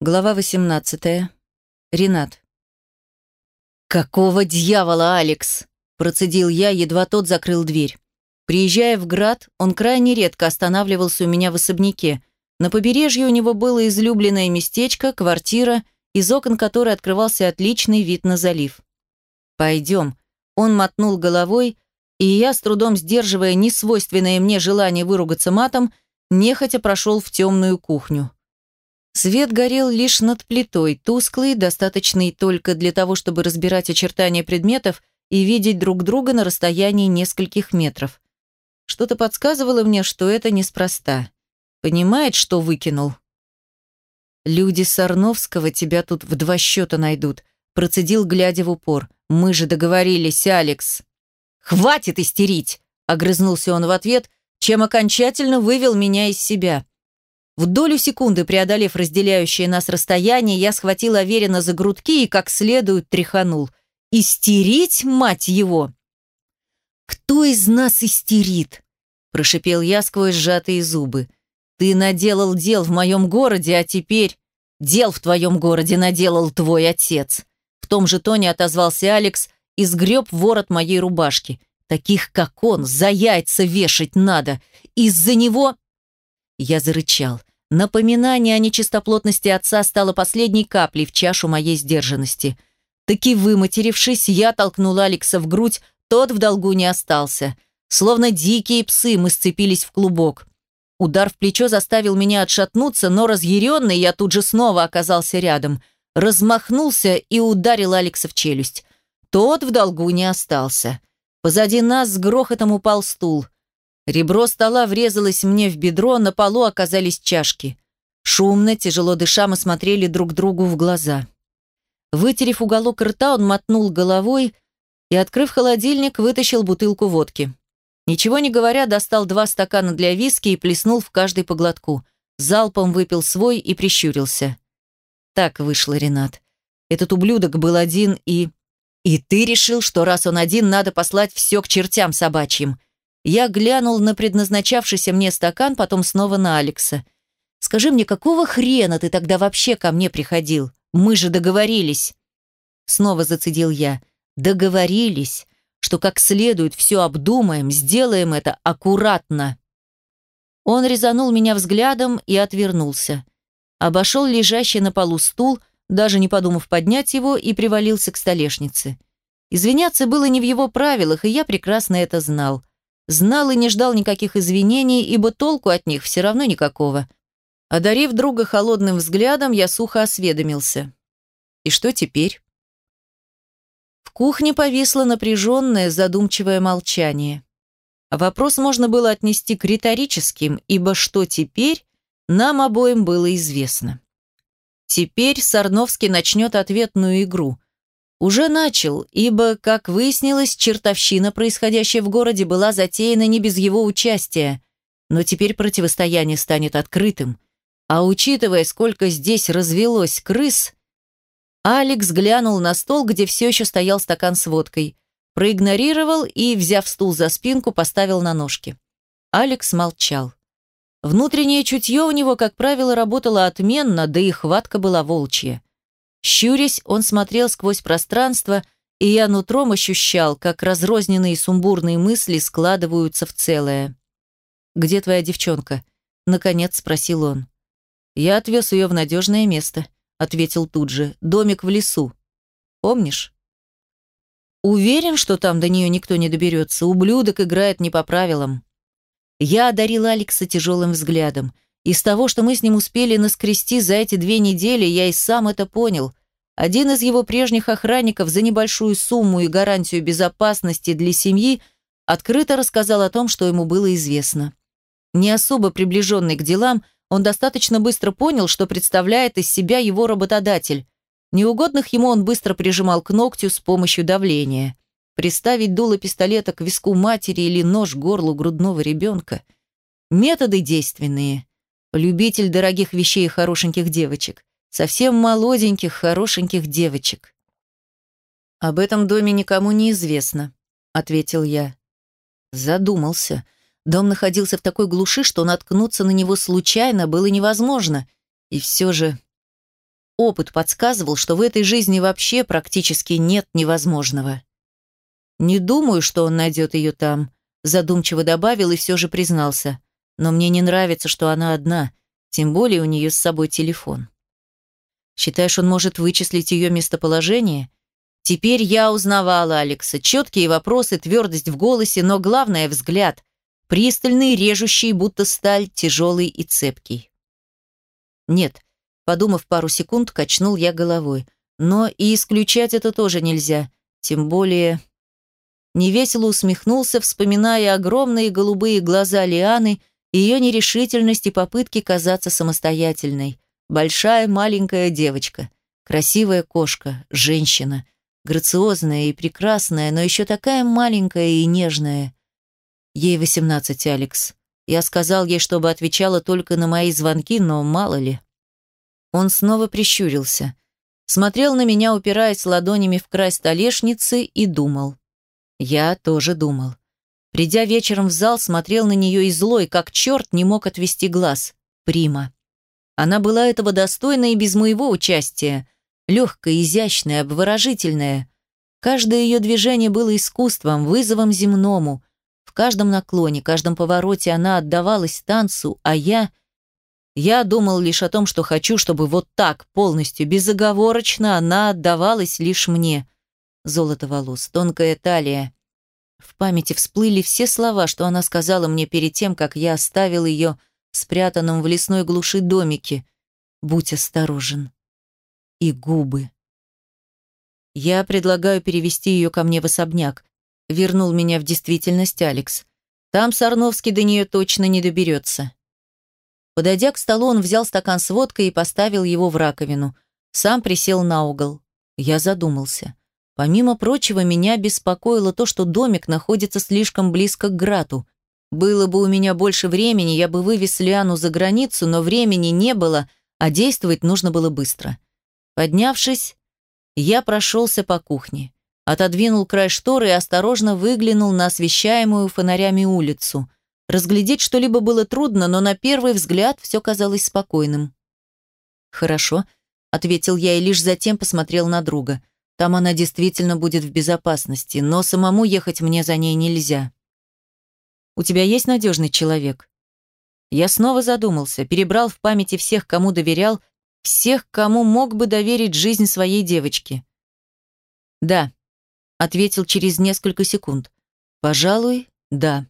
Глава 18. Ренат. «Какого дьявола, Алекс?» – процедил я, едва тот закрыл дверь. Приезжая в Град, он крайне редко останавливался у меня в особняке. На побережье у него было излюбленное местечко, квартира, из окон которой открывался отличный вид на залив. «Пойдем». Он мотнул головой, и я, с трудом сдерживая несвойственное мне желание выругаться матом, нехотя прошел в темную кухню. Свет горел лишь над плитой, тусклый, достаточный только для того, чтобы разбирать очертания предметов и видеть друг друга на расстоянии нескольких метров. Что-то подсказывало мне, что это неспроста. Понимает, что выкинул. «Люди Сарновского тебя тут в два счета найдут», процедил, глядя в упор. «Мы же договорились, Алекс». «Хватит истерить!» огрызнулся он в ответ, чем окончательно вывел меня из себя. В долю секунды, преодолев разделяющее нас расстояние, я схватил Аверина за грудки и как следует тряханул. «Истерить, мать его!» «Кто из нас истерит?» – прошипел я сквозь сжатые зубы. «Ты наделал дел в моем городе, а теперь...» «Дел в твоем городе наделал твой отец!» В том же тоне отозвался Алекс и сгреб ворот моей рубашки. «Таких, как он, за яйца вешать надо! Из-за него...» Я зарычал. Напоминание о нечистоплотности отца стало последней каплей в чашу моей сдержанности. Таки выматерившись, я толкнула Алекса в грудь, тот в долгу не остался. Словно дикие псы мы сцепились в клубок. Удар в плечо заставил меня отшатнуться, но разъяренный я тут же снова оказался рядом. Размахнулся и ударил Алекса в челюсть. Тот в долгу не остался. Позади нас с грохотом упал стул – Ребро стола врезалось мне в бедро, на полу оказались чашки. Шумно, тяжело дыша, мы смотрели друг другу в глаза. Вытерев уголок рта, он мотнул головой и, открыв холодильник, вытащил бутылку водки. Ничего не говоря, достал два стакана для виски и плеснул в каждый по глотку. Залпом выпил свой и прищурился. Так вышло, Ренат. Этот ублюдок был один и... И ты решил, что раз он один, надо послать все к чертям собачьим. Я глянул на предназначавшийся мне стакан, потом снова на Алекса. «Скажи мне, какого хрена ты тогда вообще ко мне приходил? Мы же договорились!» Снова зацедил я. «Договорились, что как следует все обдумаем, сделаем это аккуратно!» Он резанул меня взглядом и отвернулся. Обошел лежащий на полу стул, даже не подумав поднять его, и привалился к столешнице. Извиняться было не в его правилах, и я прекрасно это знал. Знал и не ждал никаких извинений, ибо толку от них все равно никакого. Одарив друга холодным взглядом, я сухо осведомился. «И что теперь?» В кухне повисло напряженное, задумчивое молчание. Вопрос можно было отнести к риторическим, ибо что теперь, нам обоим было известно. Теперь Сарновский начнет ответную игру – уже начал, ибо, как выяснилось, чертовщина, происходящая в городе, была затеяна не без его участия. Но теперь противостояние станет открытым. А учитывая, сколько здесь развелось крыс, Алекс глянул на стол, где все еще стоял стакан с водкой, проигнорировал и, взяв стул за спинку, поставил на ножки. Алекс молчал. Внутреннее чутье у него, как правило, работало отменно, да и хватка была волчья. Щурясь, он смотрел сквозь пространство, и я нутром ощущал, как разрозненные сумбурные мысли складываются в целое. «Где твоя девчонка?» — наконец спросил он. «Я отвез ее в надежное место», — ответил тут же. «Домик в лесу. Помнишь?» «Уверен, что там до нее никто не доберется. Ублюдок играет не по правилам». Я одарил Алекса тяжелым взглядом — из того, что мы с ним успели наскрести за эти две недели, я и сам это понял. Один из его прежних охранников за небольшую сумму и гарантию безопасности для семьи открыто рассказал о том, что ему было известно. Не особо приближенный к делам, он достаточно быстро понял, что представляет из себя его работодатель. Неугодных ему он быстро прижимал к ногтю с помощью давления. Приставить дуло пистолета к виску матери или нож к горлу грудного ребенка. Методы действенные. Любитель дорогих вещей и хорошеньких девочек. Совсем молоденьких, хорошеньких девочек. «Об этом доме никому не известно», — ответил я. Задумался. Дом находился в такой глуши, что наткнуться на него случайно было невозможно. И все же... опыт подсказывал, что в этой жизни вообще практически нет невозможного. «Не думаю, что он найдет ее там», задумчиво добавил и все же признался. «Но мне не нравится, что она одна, тем более у нее с собой телефон». «Считаешь, он может вычислить ее местоположение?» Теперь я узнавала Алекса. Четкие вопросы, твердость в голосе, но главное – взгляд. Пристальный, режущий, будто сталь, тяжелый и цепкий. Нет, подумав пару секунд, качнул я головой. Но и исключать это тоже нельзя. Тем более... Невесело усмехнулся, вспоминая огромные голубые глаза Лианы, ее нерешительность и попытки казаться самостоятельной. Большая маленькая девочка, красивая кошка, женщина, грациозная и прекрасная, но еще такая маленькая и нежная. Ей восемнадцать, Алекс. Я сказал ей, чтобы отвечала только на мои звонки, но мало ли. Он снова прищурился. Смотрел на меня, упираясь ладонями в край столешницы, и думал. Я тоже думал. Придя вечером в зал, смотрел на нее и злой, как черт, не мог отвести глаз. Прима. Она была этого достойна и без моего участия. Легкая, изящная, обворожительная. Каждое ее движение было искусством, вызовом земному. В каждом наклоне, каждом повороте она отдавалась танцу, а я... Я думал лишь о том, что хочу, чтобы вот так, полностью, безоговорочно она отдавалась лишь мне. Золото волос, тонкая талия. В памяти всплыли все слова, что она сказала мне перед тем, как я оставил ее спрятанном в лесной глуши домике. «Будь осторожен». И губы. «Я предлагаю перевести ее ко мне в особняк», вернул меня в действительность Алекс. «Там Сарновский до нее точно не доберется». Подойдя к столу, он взял стакан с водкой и поставил его в раковину. Сам присел на угол. Я задумался. Помимо прочего, меня беспокоило то, что домик находится слишком близко к Грату. Было бы у меня больше времени, я бы вывез Лиану за границу, но времени не было, а действовать нужно было быстро. Поднявшись, я прошелся по кухне. Отодвинул край шторы и осторожно выглянул на освещаемую фонарями улицу. Разглядеть что-либо было трудно, но на первый взгляд все казалось спокойным. «Хорошо», — ответил я и лишь затем посмотрел на друга. «Там она действительно будет в безопасности, но самому ехать мне за ней нельзя». «У тебя есть надежный человек?» Я снова задумался, перебрал в памяти всех, кому доверял, всех, кому мог бы доверить жизнь своей девочки. «Да», — ответил через несколько секунд. «Пожалуй, да».